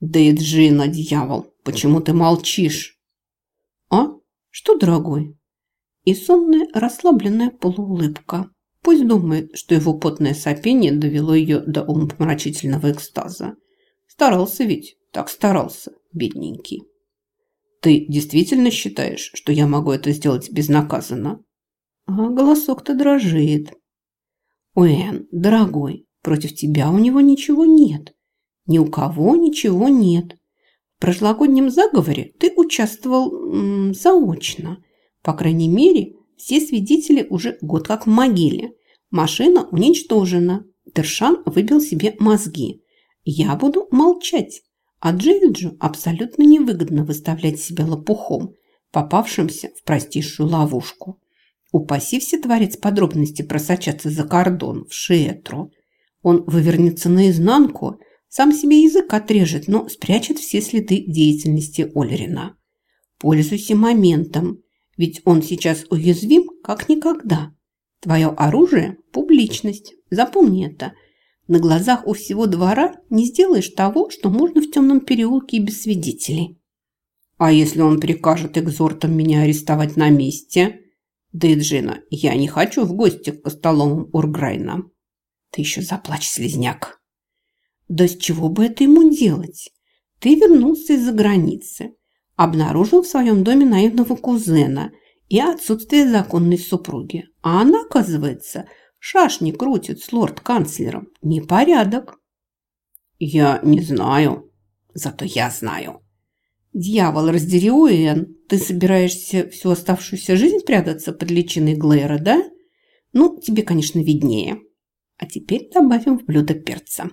Да и Джина, дьявол, почему ты молчишь? А? Что, дорогой? И сонная, расслабленная полуулыбка. Пусть думает, что его потное сопение довело ее до умопомрачительного экстаза. Старался ведь, так старался, бедненький. Ты действительно считаешь, что я могу это сделать безнаказанно? А голосок-то дрожит. Уэн, дорогой, против тебя у него ничего нет. Ни у кого ничего нет. В прошлогоднем заговоре ты участвовал м, заочно. По крайней мере, все свидетели уже год как в могиле. Машина уничтожена. Тершан выбил себе мозги. Я буду молчать. А Джейджу абсолютно невыгодно выставлять себя лопухом, попавшимся в простейшую ловушку. Упаси все творец подробности просочаться за кордон в Шиэтру. Он вывернется наизнанку сам себе язык отрежет, но спрячет все следы деятельности Ольрина. Пользуйся моментом, ведь он сейчас уязвим, как никогда. Твое оружие – публичность. Запомни это. На глазах у всего двора не сделаешь того, что можно в темном переулке и без свидетелей. А если он прикажет экзортам меня арестовать на месте? Да и Джина, я не хочу в гости к Костоломам Урграйна. Ты еще заплачь, слезняк. Да с чего бы это ему делать? Ты вернулся из-за границы, обнаружил в своем доме наивного кузена и отсутствие законной супруги. А она, оказывается, шашни крутит с лорд-канцлером. Непорядок. Я не знаю, зато я знаю. Дьявол, раздери Уэн, ты собираешься всю оставшуюся жизнь прятаться под личиной Глэра, да? Ну, тебе, конечно, виднее. А теперь добавим в блюдо перца.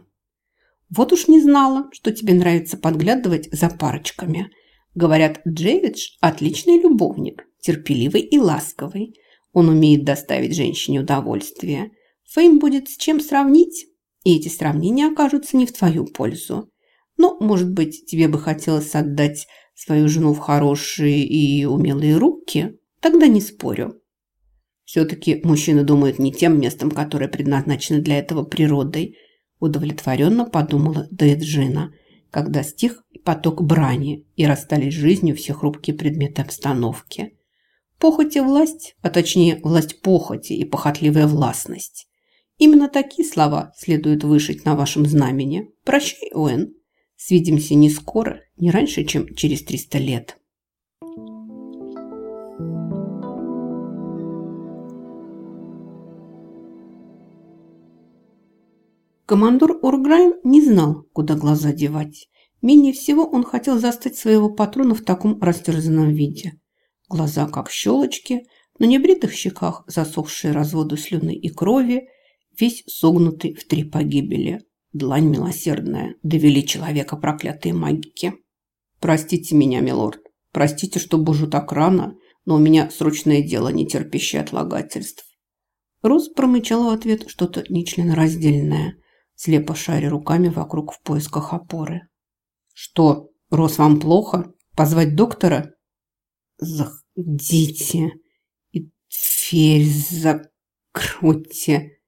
Вот уж не знала, что тебе нравится подглядывать за парочками. Говорят, Джевидж – отличный любовник, терпеливый и ласковый. Он умеет доставить женщине удовольствие. Фейм будет с чем сравнить, и эти сравнения окажутся не в твою пользу. Но, может быть, тебе бы хотелось отдать свою жену в хорошие и умелые руки? Тогда не спорю. Все-таки мужчины думают не тем местом, которое предназначено для этого природой – удовлетворенно подумала Дейджина, когда стих поток брани и расстались жизнью все хрупкие предметы обстановки. Похоть и власть, а точнее власть похоти и похотливая властность. Именно такие слова следует вышить на вашем знамени. Прощай, Уэн. Свидимся не скоро, не раньше, чем через 300 лет. Командор Урграйн не знал, куда глаза девать. Менее всего он хотел застать своего патрона в таком растерзанном виде. Глаза как щелочки, на небритых щеках засохшие разводы слюны и крови, весь согнутый в три погибели. Длань милосердная, довели человека проклятые магики. «Простите меня, милорд, простите, что бужу так рано, но у меня срочное дело, не терпящее отлагательств». Рос промычал в ответ что-то нечленораздельное – слепо шаря руками вокруг в поисках опоры. «Что, Рос, вам плохо? Позвать доктора?» «Заходите и дверь закройте!»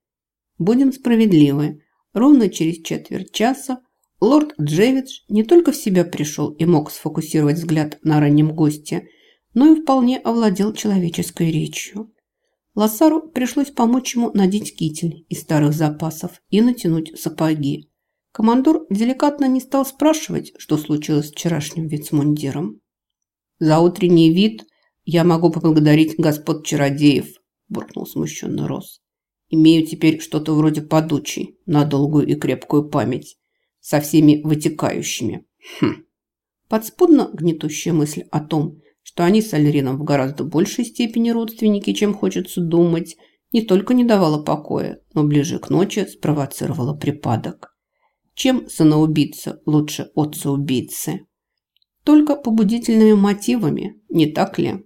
Будем справедливы. Ровно через четверть часа лорд Джевидж не только в себя пришел и мог сфокусировать взгляд на раннем госте, но и вполне овладел человеческой речью. Лассару пришлось помочь ему надеть китель из старых запасов и натянуть сапоги. Командор деликатно не стал спрашивать, что случилось с вчерашним вицмундиром. «За утренний вид я могу поблагодарить господ чародеев», – буркнул смущенно Рос. «Имею теперь что-то вроде подучей на долгую и крепкую память, со всеми вытекающими». Хм. Подспудно гнетущая мысль о том, что они с Альрином в гораздо большей степени родственники, чем хочется думать, не только не давала покоя, но ближе к ночи спровоцировала припадок. Чем сыноубийца лучше отца-убийцы? Только побудительными мотивами, не так ли?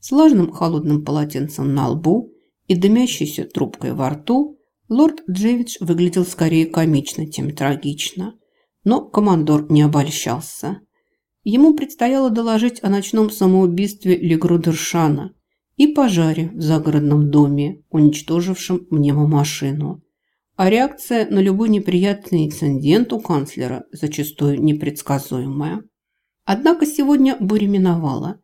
С влажным холодным полотенцем на лбу и дымящейся трубкой во рту лорд Джевидж выглядел скорее комично, чем трагично. Но командор не обольщался – Ему предстояло доложить о ночном самоубийстве Легрудершана и пожаре в загородном доме, уничтожившем мнемомашину. а реакция на любой неприятный инцидент у канцлера зачастую непредсказуемая. Однако сегодня буря миновала,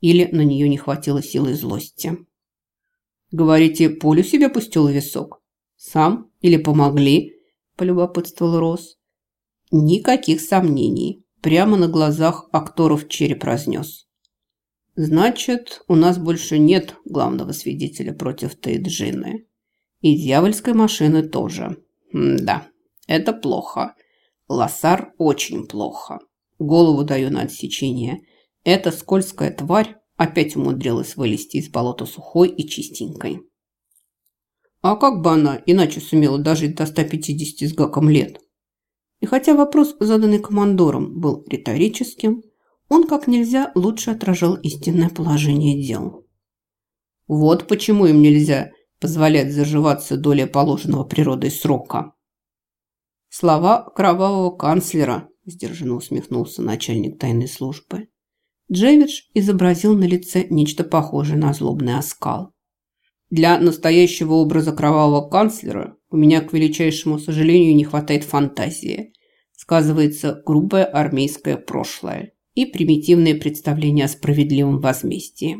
или на нее не хватило силы злости. «Говорите, пулю себе пустил висок? Сам или помогли?» – полюбопытствовал Рос. Никаких сомнений. Прямо на глазах акторов череп разнес. Значит, у нас больше нет главного свидетеля против Тейджины. И дьявольской машины тоже. М да, это плохо. Лоссар очень плохо. Голову даю на отсечение. Эта скользкая тварь опять умудрилась вылезти из болота сухой и чистенькой. А как бы она иначе сумела дожить до 150 с гаком лет? И хотя вопрос, заданный командором, был риторическим, он как нельзя лучше отражал истинное положение дел. Вот почему им нельзя позволять заживаться долей положенного природой срока. Слова кровавого канцлера, сдержанно усмехнулся начальник тайной службы. Джевидж изобразил на лице нечто похожее на злобный оскал. Для настоящего образа кровавого канцлера у меня, к величайшему сожалению, не хватает фантазии. Сказывается грубое армейское прошлое и примитивные представления о справедливом возмездии.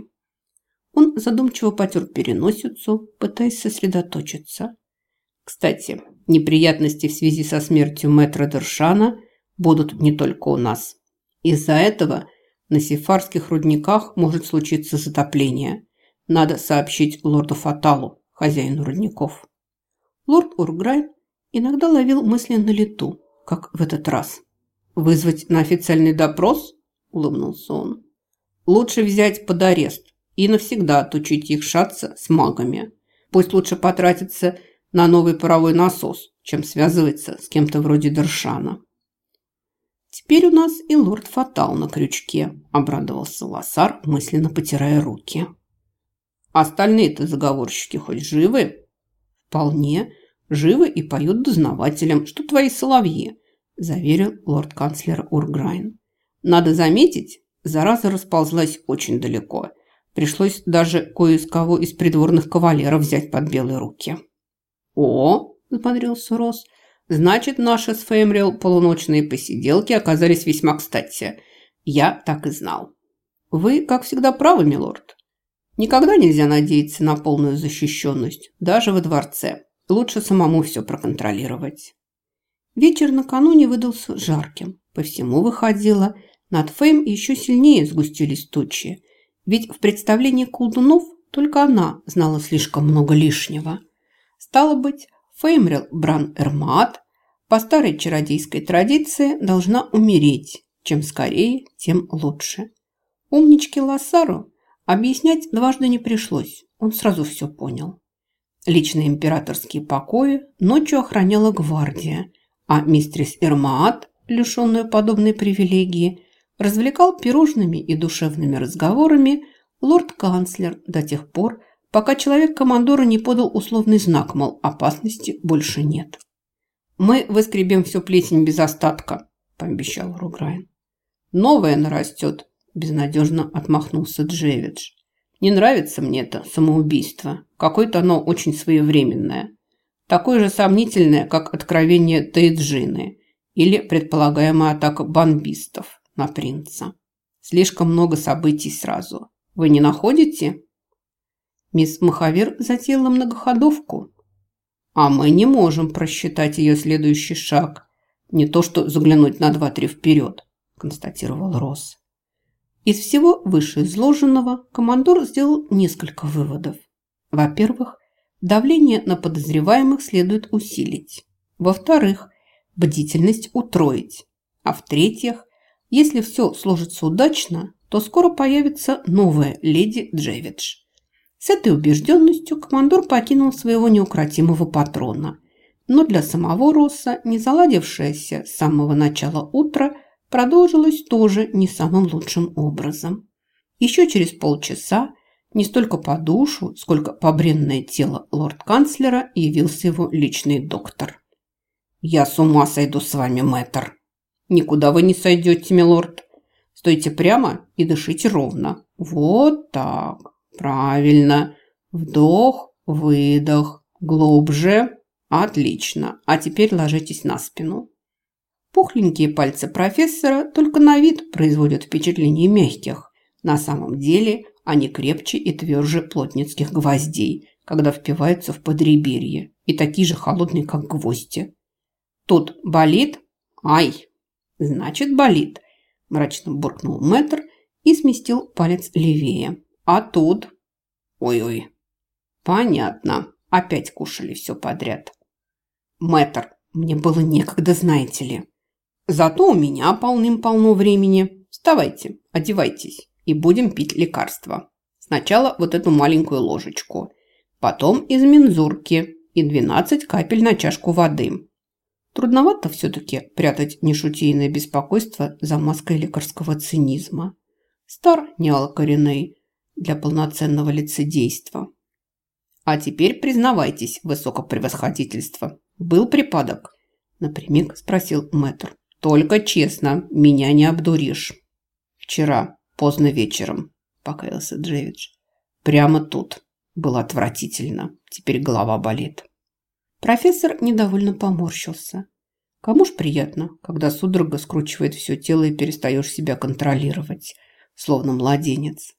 Он задумчиво потер переносицу, пытаясь сосредоточиться. Кстати, неприятности в связи со смертью мэтра Дершана будут не только у нас. Из-за этого на сефарских рудниках может случиться затопление – надо сообщить лорду Фаталу, хозяину рудников. Лорд Урграйн иногда ловил мысли на лету, как в этот раз. «Вызвать на официальный допрос?» – улыбнулся он. «Лучше взять под арест и навсегда отучить их шаться с магами. Пусть лучше потратиться на новый паровой насос, чем связываться с кем-то вроде Дершана». «Теперь у нас и лорд Фатал на крючке», – обрадовался Лассар, мысленно потирая руки. Остальные-то заговорщики хоть живы? Вполне. Живы и поют дознавателям, что твои соловьи, заверил лорд-канцлер Урграйн. Надо заметить, зараза расползлась очень далеко. Пришлось даже кое из кого из придворных кавалеров взять под белые руки. «О!» – заподрился Рос. «Значит, наши с Феймрил полуночные посиделки оказались весьма кстати. Я так и знал». «Вы, как всегда, правы, милорд. Никогда нельзя надеяться на полную защищенность, даже во дворце. Лучше самому все проконтролировать. Вечер накануне выдался жарким. По всему выходило, над Фейм еще сильнее сгустились тучи. Ведь в представлении колдунов только она знала слишком много лишнего. Стало быть, Феймрил Бран Эрмат по старой чародейской традиции должна умереть. Чем скорее, тем лучше. Умнички Лассару Объяснять дважды не пришлось, он сразу все понял. Личные императорские покои ночью охраняла гвардия, а мистрис Эрмаат, лишенную подобной привилегии, развлекал пирожными и душевными разговорами лорд-канцлер до тех пор, пока человек командора не подал условный знак, мол, опасности больше нет. «Мы выскребем всю плесень без остатка», – пообещал Руграйн. «Новое нарастет, Безнадежно отмахнулся Джевидж. Не нравится мне это самоубийство. Какое-то оно очень своевременное. Такое же сомнительное, как откровение Тейджины или предполагаемая атака бомбистов на принца. Слишком много событий сразу. Вы не находите? Мисс Махавир затеяла многоходовку. А мы не можем просчитать ее следующий шаг. Не то что заглянуть на два-три вперед, констатировал Росс. Из всего вышеизложенного командор сделал несколько выводов. Во-первых, давление на подозреваемых следует усилить. Во-вторых, бдительность утроить. А в-третьих, если все сложится удачно, то скоро появится новая леди Джевидж. С этой убежденностью командор покинул своего неукротимого патрона. Но для самого Росса, не заладившееся с самого начала утра, продолжилось тоже не самым лучшим образом. Еще через полчаса не столько по душу, сколько по бренное тело лорд-канцлера явился его личный доктор. «Я с ума сойду с вами, мэтр!» «Никуда вы не сойдете, милорд. Стойте прямо и дышите ровно. Вот так. Правильно. Вдох, выдох. Глубже. Отлично. А теперь ложитесь на спину. Пухленькие пальцы профессора только на вид производят впечатление мягких. На самом деле они крепче и тверже плотницких гвоздей, когда впиваются в подреберье, и такие же холодные, как гвозди. Тут болит? Ай! Значит, болит, мрачно буркнул мэтр и сместил палец левее. А тут? Ой-ой. Понятно. Опять кушали все подряд. Мэтр, мне было некогда, знаете ли. Зато у меня полным-полно времени. Вставайте, одевайтесь и будем пить лекарства. Сначала вот эту маленькую ложечку, потом из мензурки и 12 капель на чашку воды. Трудновато все-таки прятать нешутейное беспокойство за маской лекарского цинизма. Стар неалкореней для полноценного лицедейства. А теперь признавайтесь, высокопревосходительство. Был припадок? Напрямик спросил мэтр. Только честно, меня не обдуришь. Вчера, поздно вечером, покаялся Джевидж. Прямо тут. Было отвратительно. Теперь голова болит. Профессор недовольно поморщился. Кому ж приятно, когда судорога скручивает все тело и перестаешь себя контролировать, словно младенец.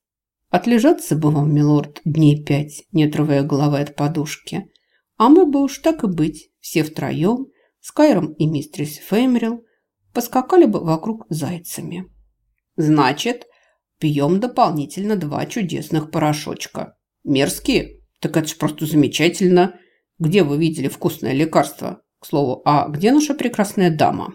Отлежаться бы вам, милорд, дней пять, не отрывая головы от подушки. А мы бы уж так и быть, все втроем, с Кайром и мистерис Феймерил, поскакали бы вокруг зайцами. Значит, пьем дополнительно два чудесных порошочка. Мерзкие? Так это ж просто замечательно. Где вы видели вкусное лекарство? К слову, а где наша прекрасная дама?»